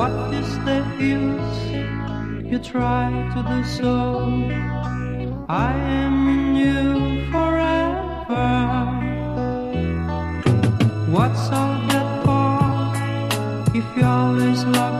What is the use? You try to do so. I am in you forever. What's all that for? If you always love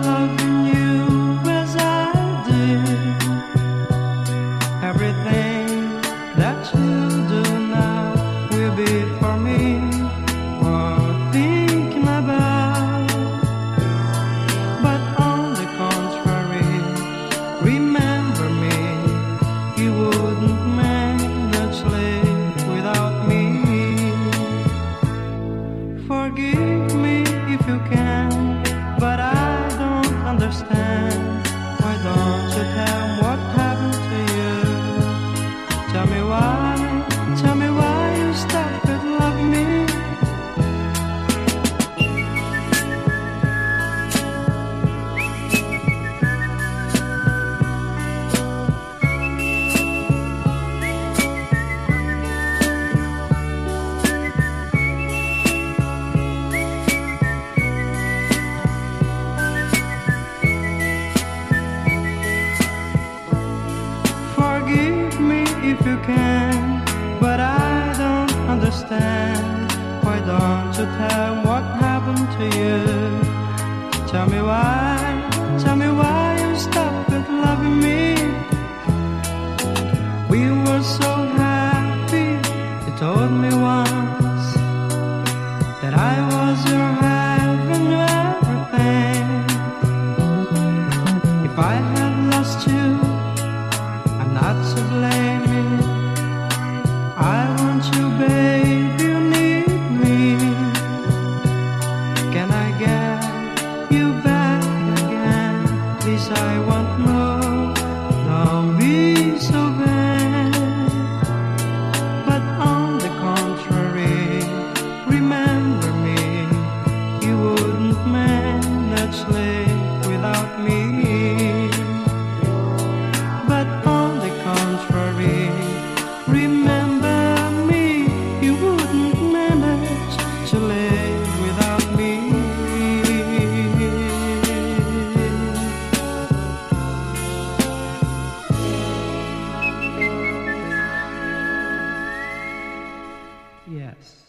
can, but I don't understand. Why don't you tell me what happened to you? Tell me why, tell me why you stopped loving me. We were so happy, you told me I want more. Now be so yes.